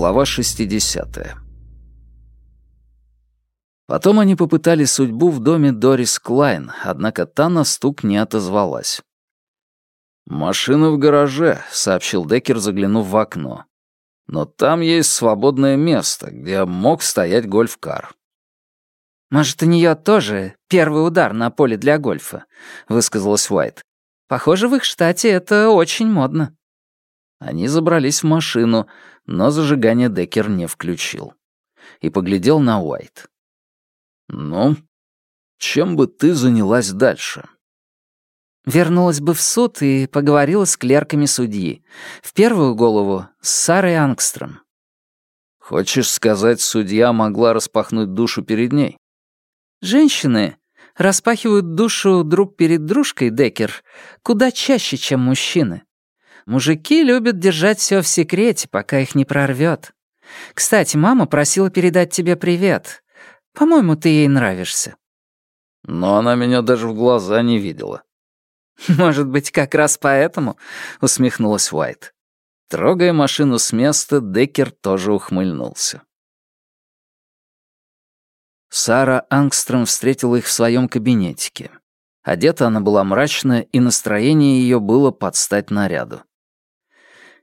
Глава 60. Потом они попытали судьбу в доме Дорис Клайн, однако та на стук не отозвалась. «Машина в гараже», — сообщил Деккер, заглянув в окно. «Но там есть свободное место, где мог стоять гольф-кар». «Может, у нее тоже первый удар на поле для гольфа», — высказалась Уайт. «Похоже, в их штате это очень модно». Они забрались в машину, но зажигание Деккер не включил. И поглядел на Уайт. «Ну, чем бы ты занялась дальше?» Вернулась бы в суд и поговорила с клерками судьи. В первую голову с Сарой Ангстром. «Хочешь сказать, судья могла распахнуть душу перед ней?» «Женщины распахивают душу друг перед дружкой, Деккер, куда чаще, чем мужчины. Мужики любят держать все в секрете, пока их не прорвет. Кстати, мама просила передать тебе привет. По-моему, ты ей нравишься». «Но она меня даже в глаза не видела». «Может быть, как раз поэтому?» — усмехнулась Уайт. Трогая машину с места, Деккер тоже ухмыльнулся. Сара Ангстром встретила их в своем кабинетике. Одета она была мрачно, и настроение ее было под стать наряду.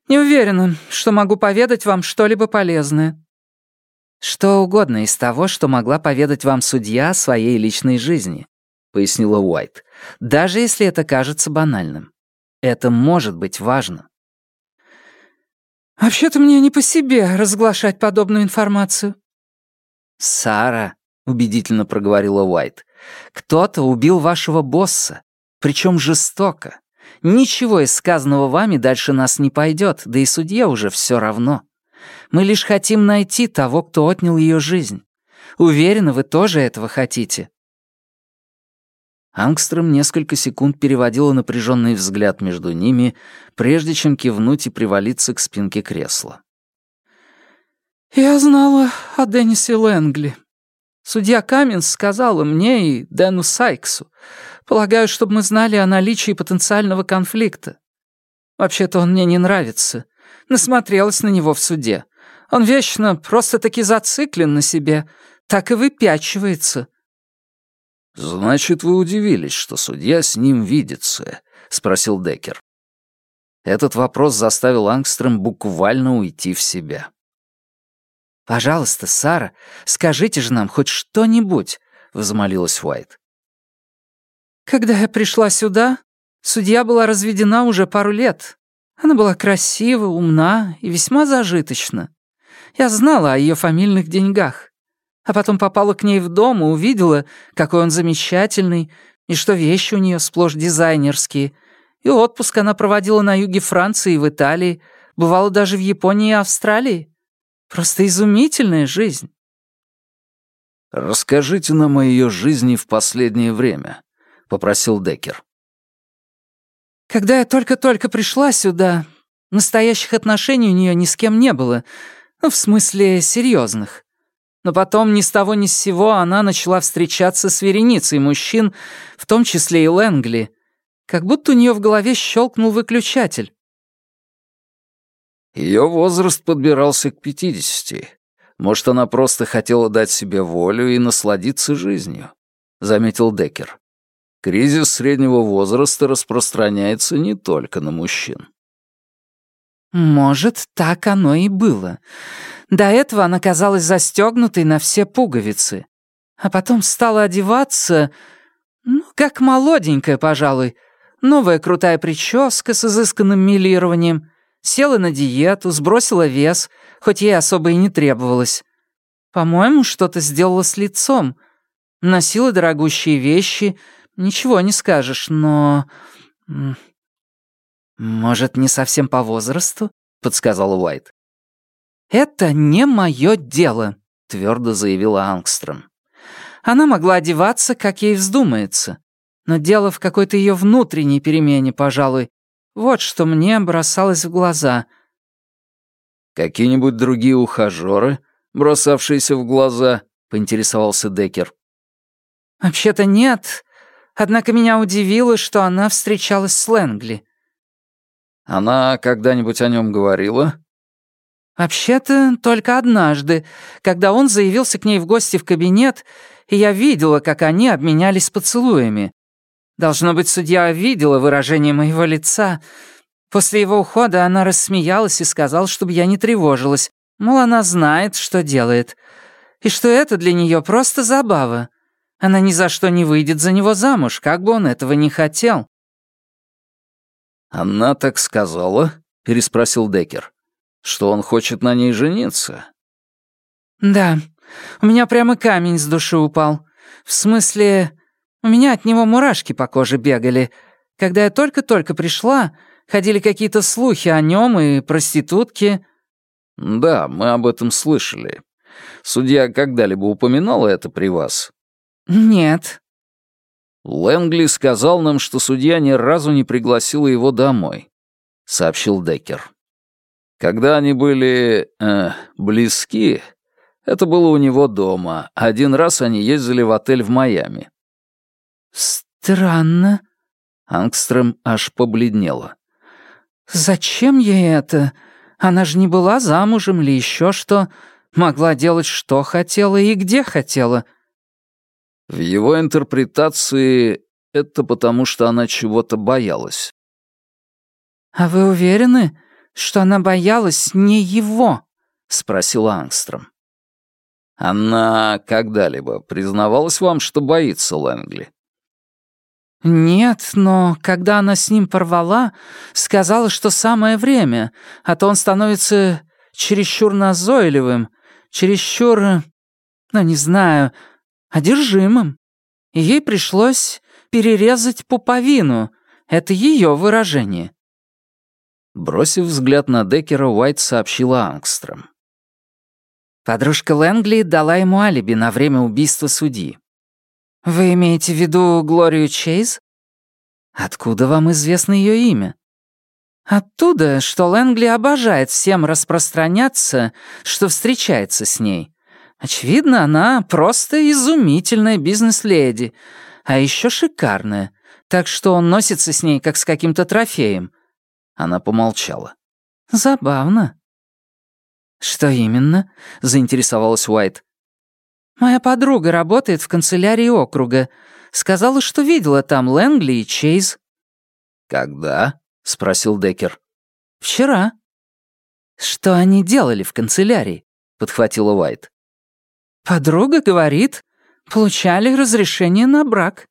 «Не уверена, что могу поведать вам что-либо полезное». «Что угодно из того, что могла поведать вам судья о своей личной жизни», — пояснила Уайт, «даже если это кажется банальным. Это может быть важно». «Вообще-то мне не по себе разглашать подобную информацию». «Сара», — убедительно проговорила Уайт, «кто-то убил вашего босса, причем жестоко. Ничего из сказанного вами дальше нас не пойдет, да и судье уже все равно. Мы лишь хотим найти того, кто отнял ее жизнь. Уверена, вы тоже этого хотите». Ангстром несколько секунд переводила напряженный взгляд между ними, прежде чем кивнуть и привалиться к спинке кресла. «Я знала о Деннисе Лэнгли. Судья Каменс сказала мне и Дэну Сайксу. Полагаю, чтобы мы знали о наличии потенциального конфликта. Вообще-то он мне не нравится. Насмотрелась на него в суде. Он вечно просто-таки зациклен на себе, так и выпячивается». «Значит, вы удивились, что судья с ним видится?» — спросил Деккер. Этот вопрос заставил Ангстрем буквально уйти в себя. «Пожалуйста, Сара, скажите же нам хоть что-нибудь», — взмолилась Уайт. «Когда я пришла сюда, судья была разведена уже пару лет. Она была красива, умна и весьма зажиточна. Я знала о ее фамильных деньгах а потом попала к ней в дом и увидела, какой он замечательный, и что вещи у нее сплошь дизайнерские. И отпуск она проводила на юге Франции и в Италии, бывала даже в Японии и Австралии. Просто изумительная жизнь. «Расскажите нам о ее жизни в последнее время», — попросил Деккер. «Когда я только-только пришла сюда, настоящих отношений у нее ни с кем не было, ну, в смысле, серьезных. Но потом ни с того ни с сего она начала встречаться с вереницей мужчин, в том числе и Лэнгли. Как будто у нее в голове щелкнул выключатель. Ее возраст подбирался к пятидесяти. Может, она просто хотела дать себе волю и насладиться жизнью, заметил Деккер. Кризис среднего возраста распространяется не только на мужчин. Может, так оно и было. До этого она казалась застегнутой на все пуговицы. А потом стала одеваться, ну, как молоденькая, пожалуй. Новая крутая прическа с изысканным милированием. Села на диету, сбросила вес, хоть ей особо и не требовалось. По-моему, что-то сделала с лицом. Носила дорогущие вещи, ничего не скажешь, но... «Может, не совсем по возрасту?» — подсказал Уайт. «Это не мое дело», — твердо заявила Ангстром. «Она могла одеваться, как ей вздумается. Но дело в какой-то ее внутренней перемене, пожалуй. Вот что мне бросалось в глаза». «Какие-нибудь другие ухажеры, бросавшиеся в глаза?» — поинтересовался Деккер. «Вообще-то нет. Однако меня удивило, что она встречалась с Лэнгли. Она когда-нибудь о нем говорила? «Вообще-то только однажды, когда он заявился к ней в гости в кабинет, и я видела, как они обменялись поцелуями. Должно быть, судья видела выражение моего лица. После его ухода она рассмеялась и сказала, чтобы я не тревожилась, мол, она знает, что делает, и что это для нее просто забава. Она ни за что не выйдет за него замуж, как бы он этого не хотел». «Она так сказала?» — переспросил Деккер. «Что он хочет на ней жениться?» «Да, у меня прямо камень с души упал. В смысле, у меня от него мурашки по коже бегали. Когда я только-только пришла, ходили какие-то слухи о нем и проститутке». «Да, мы об этом слышали. Судья когда-либо упоминала это при вас?» «Нет». «Лэнгли сказал нам, что судья ни разу не пригласила его домой», — сообщил Деккер. «Когда они были... Э, близки, это было у него дома. Один раз они ездили в отель в Майами». «Странно». Ангстрем аж побледнела. «Зачем ей это? Она же не была замужем или еще что. Могла делать, что хотела и где хотела». В его интерпретации это потому, что она чего-то боялась. «А вы уверены, что она боялась не его?» — спросил Ангстром. «Она когда-либо признавалась вам, что боится Лэнгли?» «Нет, но когда она с ним порвала, сказала, что самое время, а то он становится чересчур назойливым, чересчур, ну, не знаю, одержимым. И ей пришлось перерезать пуповину. Это ее выражение». Бросив взгляд на Деккера, Уайт сообщила Ангстром. Подружка Лэнгли дала ему алиби на время убийства судьи. «Вы имеете в виду Глорию Чейз?» «Откуда вам известно ее имя?» «Оттуда, что Лэнгли обожает всем распространяться, что встречается с ней. Очевидно, она просто изумительная бизнес-леди, а еще шикарная, так что он носится с ней, как с каким-то трофеем». Она помолчала. «Забавно». «Что именно?» — заинтересовалась Уайт. «Моя подруга работает в канцелярии округа. Сказала, что видела там Лэнгли и Чейз». «Когда?» — спросил Деккер. «Вчера». «Что они делали в канцелярии?» — подхватила Уайт. «Подруга говорит, получали разрешение на брак».